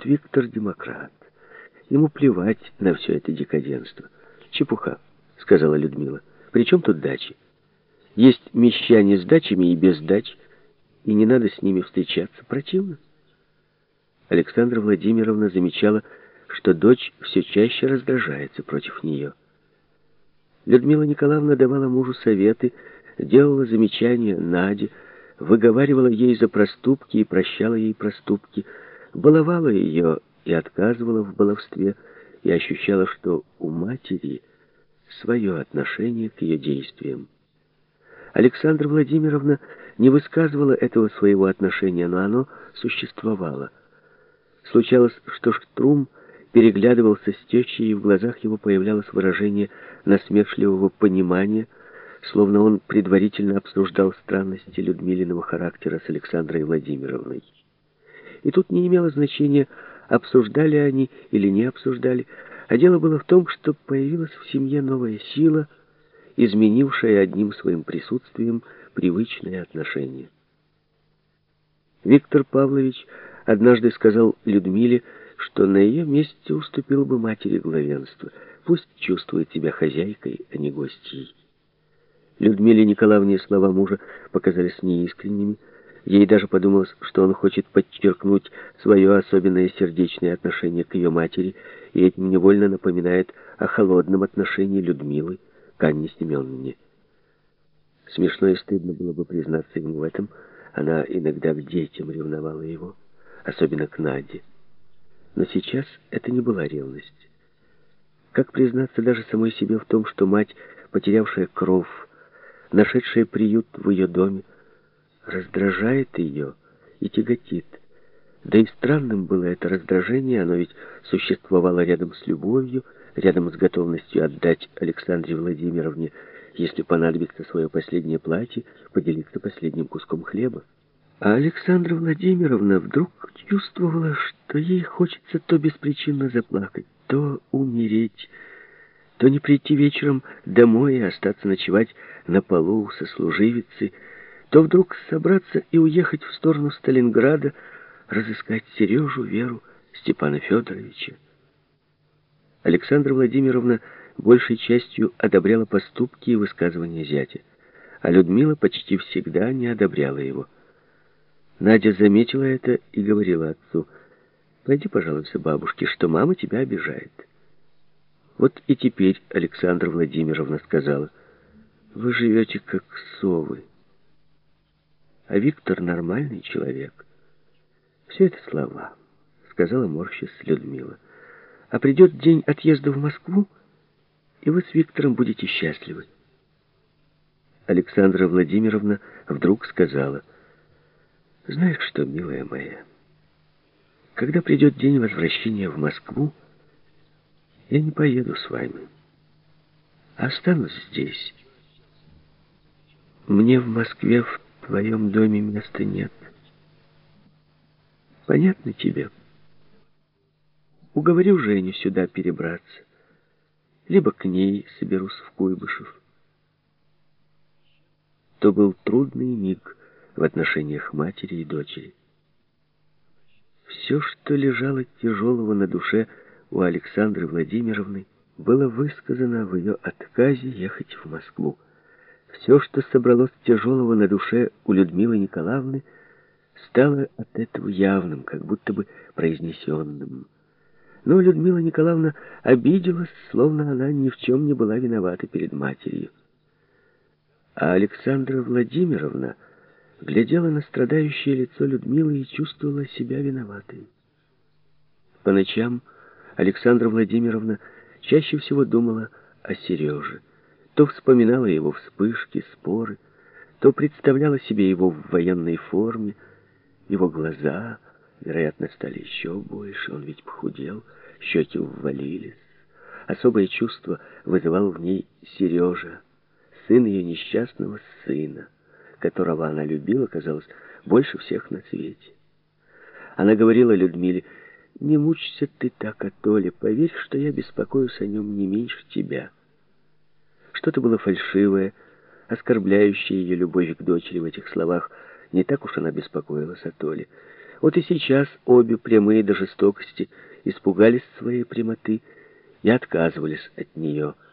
вот Виктор демократ. Ему плевать на все это декаденство. Чепуха, сказала Людмила. При чем тут дачи? Есть мещане с дачами и без дач, и не надо с ними встречаться. Противно. Александра Владимировна замечала, что дочь все чаще раздражается против нее. Людмила Николаевна давала мужу советы, делала замечания Наде, выговаривала ей за проступки и прощала ей проступки, баловала ее и отказывала в баловстве, и ощущала, что у матери свое отношение к ее действиям. Александра Владимировна не высказывала этого своего отношения, но оно существовало. Случалось, что Штрум переглядывался с тещей, и в глазах его появлялось выражение насмешливого понимания, словно он предварительно обсуждал странности Людмилиного характера с Александрой Владимировной. И тут не имело значения, обсуждали они или не обсуждали, а дело было в том, что появилась в семье новая сила, изменившая одним своим присутствием привычные отношения. Виктор Павлович однажды сказал Людмиле, что на ее месте уступил бы матери главенство. Пусть чувствует себя хозяйкой, а не гостьей. Людмиле Николаевне слова мужа показались неискренними. Ей даже подумалось, что он хочет подчеркнуть свое особенное сердечное отношение к ее матери, и этим невольно напоминает о холодном отношении Людмилы к Анне Семеновне. Смешно и стыдно было бы признаться ему в этом. Она иногда к детям ревновала его, особенно к Наде. Но сейчас это не была ревность. Как признаться даже самой себе в том, что мать, потерявшая кровь, нашедшая приют в ее доме, раздражает ее и тяготит. Да и странным было это раздражение, оно ведь существовало рядом с любовью, рядом с готовностью отдать Александре Владимировне, если понадобится свое последнее платье, поделиться последним куском хлеба. А Александра Владимировна вдруг чувствовала, что ей хочется то беспричинно заплакать, то умереть, то не прийти вечером домой и остаться ночевать на полу у сослуживицы, то вдруг собраться и уехать в сторону Сталинграда, разыскать Сережу, Веру, Степана Федоровича. Александра Владимировна большей частью одобряла поступки и высказывания зятя, а Людмила почти всегда не одобряла его. Надя заметила это и говорила отцу, «Пойди, пожалуйста, бабушке, что мама тебя обижает». Вот и теперь Александра Владимировна сказала, «Вы живете как совы, а Виктор нормальный человек». «Все это слова», — сказала морщис Людмила. «А придет день отъезда в Москву, и вы с Виктором будете счастливы». Александра Владимировна вдруг сказала, знаешь что, милая моя, когда придет день возвращения в Москву, я не поеду с вами, останусь здесь. Мне в Москве в твоем доме места нет. Понятно тебе? Уговорю Женю сюда перебраться. Либо к ней соберусь в Куйбышев. То был трудный миг в отношениях матери и дочери. Все, что лежало тяжелого на душе у Александры Владимировны, было высказано в ее отказе ехать в Москву. Все, что собралось тяжелого на душе у Людмилы Николаевны, стало от этого явным, как будто бы произнесенным. Но Людмила Николаевна обиделась, словно она ни в чем не была виновата перед матерью. А Александра Владимировна глядела на страдающее лицо Людмилы и чувствовала себя виноватой. По ночам Александра Владимировна чаще всего думала о Сереже. То вспоминала его вспышки, споры, то представляла себе его в военной форме, его глаза, вероятно, стали еще больше, он ведь похудел, щеки ввалились. Особое чувство вызывал в ней Сережа, сын ее несчастного сына которого она любила, казалось, больше всех на свете. Она говорила Людмиле, «Не мучься ты так о Толе, поверь, что я беспокоюсь о нем не меньше тебя». Что-то было фальшивое, оскорбляющее ее любовь к дочери в этих словах. Не так уж она беспокоилась о Толе. Вот и сейчас обе, прямые до жестокости, испугались своей прямоты и отказывались от нее –